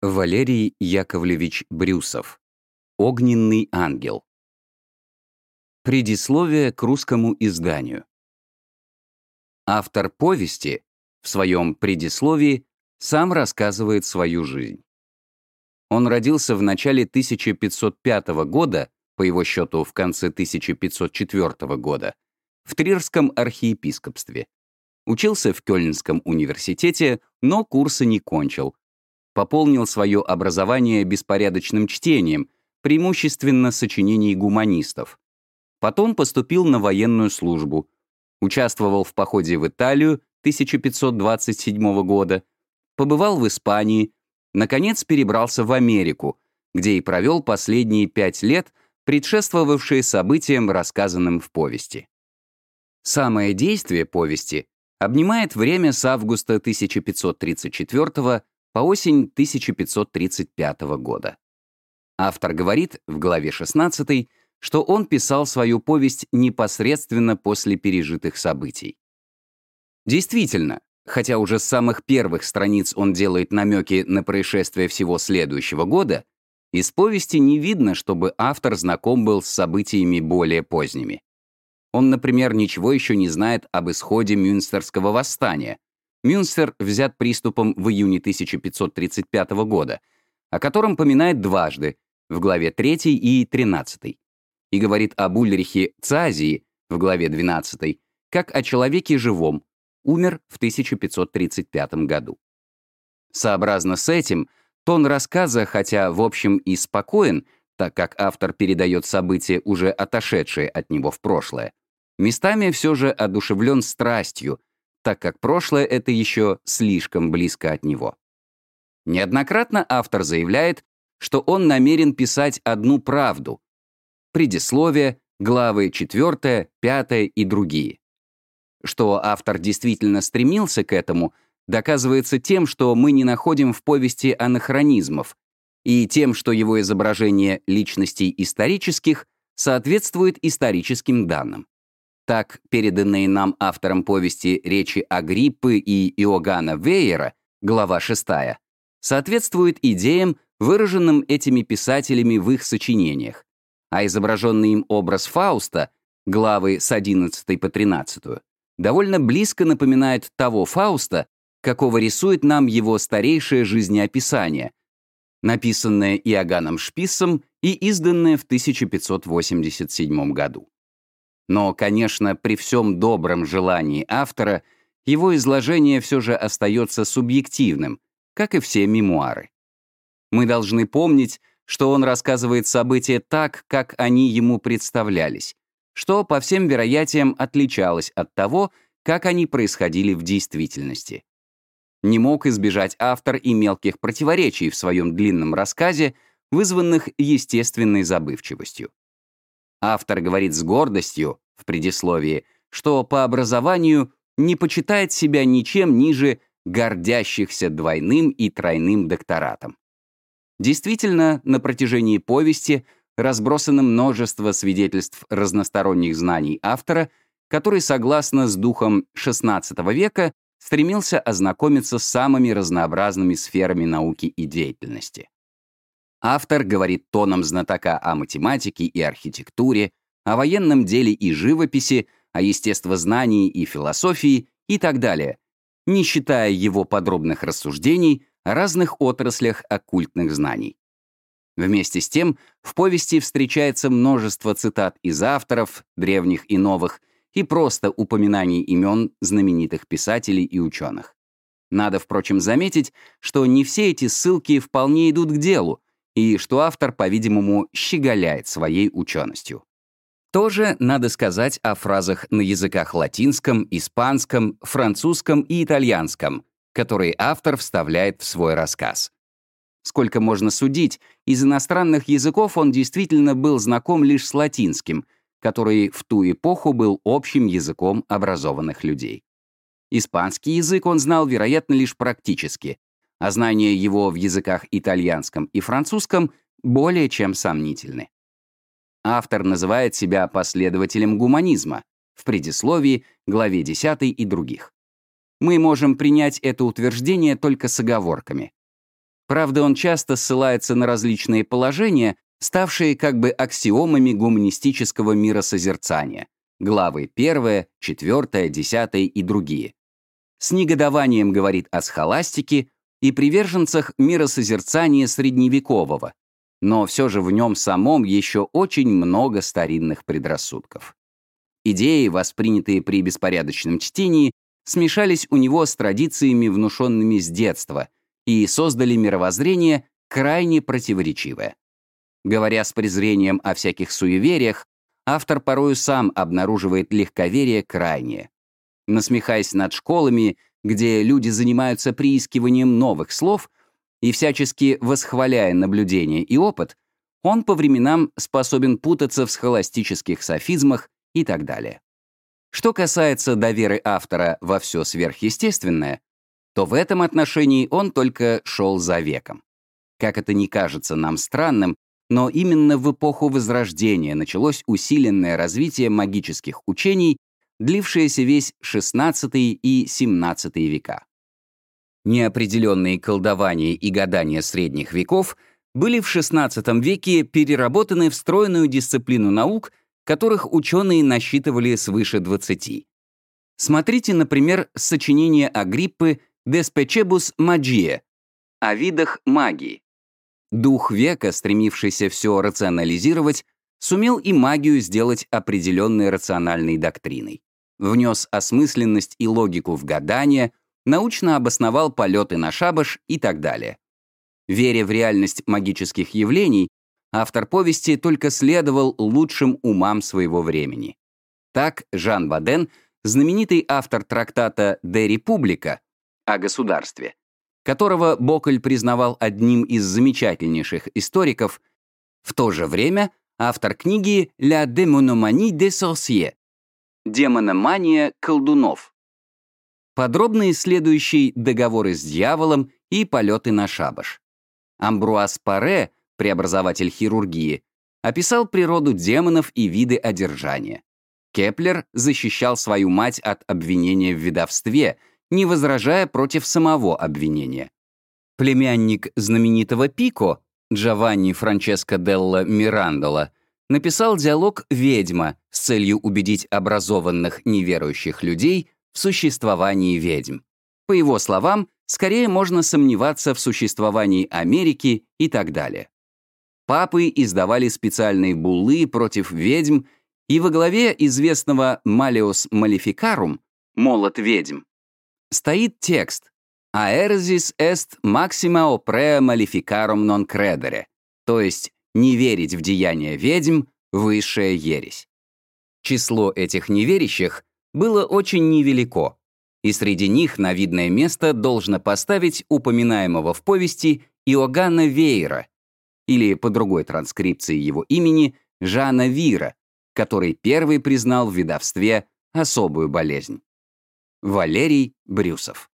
Валерий Яковлевич Брюсов. Огненный ангел. Предисловие к русскому изданию. Автор повести в своем предисловии сам рассказывает свою жизнь. Он родился в начале 1505 года, по его счету в конце 1504 года, в Трирском архиепископстве. Учился в Кёльнском университете, но курсы не кончил, пополнил свое образование беспорядочным чтением, преимущественно сочинений гуманистов. Потом поступил на военную службу, участвовал в походе в Италию 1527 года, побывал в Испании, наконец перебрался в Америку, где и провел последние пять лет, предшествовавшие событиям, рассказанным в повести. Самое действие повести обнимает время с августа 1534 по осень 1535 года. Автор говорит в главе 16, что он писал свою повесть непосредственно после пережитых событий. Действительно, хотя уже с самых первых страниц он делает намеки на происшествия всего следующего года, из повести не видно, чтобы автор знаком был с событиями более поздними. Он, например, ничего еще не знает об исходе Мюнстерского восстания, Мюнстер взят приступом в июне 1535 года, о котором поминает дважды, в главе 3 и 13, и говорит об Ульрихе Цазии в главе 12, как о человеке живом, умер в 1535 году. Сообразно с этим, тон рассказа, хотя в общем и спокоен, так как автор передает события, уже отошедшие от него в прошлое, местами все же одушевлен страстью, так как прошлое это еще слишком близко от него. Неоднократно автор заявляет, что он намерен писать одну правду. Предисловие, главы 4, 5 и другие. Что автор действительно стремился к этому, доказывается тем, что мы не находим в повести анахронизмов, и тем, что его изображение личностей исторических соответствует историческим данным. Так, переданные нам автором повести речи Агриппы и Иоганна Вейера, глава 6, соответствуют идеям, выраженным этими писателями в их сочинениях, а изображенный им образ Фауста, главы с 11 по 13, довольно близко напоминает того Фауста, какого рисует нам его старейшее жизнеописание, написанное Иоганном Шписсом и изданное в 1587 году. Но, конечно, при всем добром желании автора, его изложение все же остается субъективным, как и все мемуары. Мы должны помнить, что он рассказывает события так, как они ему представлялись, что, по всем вероятиям, отличалось от того, как они происходили в действительности. Не мог избежать автор и мелких противоречий в своем длинном рассказе, вызванных естественной забывчивостью. Автор говорит с гордостью в предисловии, что по образованию не почитает себя ничем ниже гордящихся двойным и тройным докторатом. Действительно, на протяжении повести разбросано множество свидетельств разносторонних знаний автора, который, согласно с духом XVI века, стремился ознакомиться с самыми разнообразными сферами науки и деятельности. Автор говорит тоном знатока о математике и архитектуре, о военном деле и живописи, о естествознании и философии и так далее, не считая его подробных рассуждений о разных отраслях оккультных знаний. Вместе с тем, в повести встречается множество цитат из авторов, древних и новых, и просто упоминаний имен знаменитых писателей и ученых. Надо, впрочем, заметить, что не все эти ссылки вполне идут к делу, и что автор, по-видимому, щеголяет своей ученостью. Тоже надо сказать о фразах на языках латинском, испанском, французском и итальянском, которые автор вставляет в свой рассказ. Сколько можно судить, из иностранных языков он действительно был знаком лишь с латинским, который в ту эпоху был общим языком образованных людей. Испанский язык он знал, вероятно, лишь практически, а знания его в языках итальянском и французском более чем сомнительны. Автор называет себя последователем гуманизма в предисловии, главе 10 и других. Мы можем принять это утверждение только с оговорками. Правда, он часто ссылается на различные положения, ставшие как бы аксиомами гуманистического миросозерцания. Главы 1, 4, 10 и другие. С негодованием говорит о схоластике и приверженцах миросозерцания средневекового, но все же в нем самом еще очень много старинных предрассудков. Идеи, воспринятые при беспорядочном чтении, смешались у него с традициями, внушенными с детства, и создали мировоззрение крайне противоречивое. Говоря с презрением о всяких суевериях, автор порою сам обнаруживает легковерие крайнее. Насмехаясь над школами, где люди занимаются приискиванием новых слов, и всячески восхваляя наблюдение и опыт, он по временам способен путаться в схоластических софизмах и так далее. Что касается доверы автора во все сверхъестественное, то в этом отношении он только шел за веком. Как это не кажется нам странным, но именно в эпоху Возрождения началось усиленное развитие магических учений, длившееся весь XVI и XVII века. Неопределенные колдования и гадания средних веков были в XVI веке переработаны в стройную дисциплину наук, которых ученые насчитывали свыше 20. Смотрите, например, сочинение Агриппы «De Specebus Magiae» о видах магии. Дух века, стремившийся все рационализировать, сумел и магию сделать определенной рациональной доктриной. Внес осмысленность и логику в гадания, научно обосновал полеты на шабаш и так далее. Веря в реальность магических явлений, автор повести только следовал лучшим умам своего времени. Так Жан Баден, знаменитый автор трактата «Де Република» о государстве, которого Боколь признавал одним из замечательнейших историков, в то же время автор книги «La démonomanie des sorciers» — «Демономания колдунов», подробно исследующий договоры с дьяволом и полеты на шабаш. Амбруаз Паре преобразователь хирургии, описал природу демонов и виды одержания. Кеплер защищал свою мать от обвинения в ведовстве, не возражая против самого обвинения. Племянник знаменитого Пико, Джованни Франческо Делла Мирандола, написал диалог «Ведьма» с целью убедить образованных неверующих людей в существовании ведьм. По его словам, скорее можно сомневаться в существовании Америки и так далее. Папы издавали специальные буллы против ведьм, и во главе известного «Malleus Maleficarum» «Молот ведьм» стоит текст «Aersis est maxima oprea maleficarum non credere», то есть «не верить в деяния ведьм — высшая ересь». Число этих неверящих было очень невелико, и среди них на видное место должно поставить упоминаемого в повести Иоганна Вейера, или по другой транскрипции его имени Жана Вира, который первый признал в ведовстве особую болезнь. Валерий Брюсов